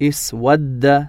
اسود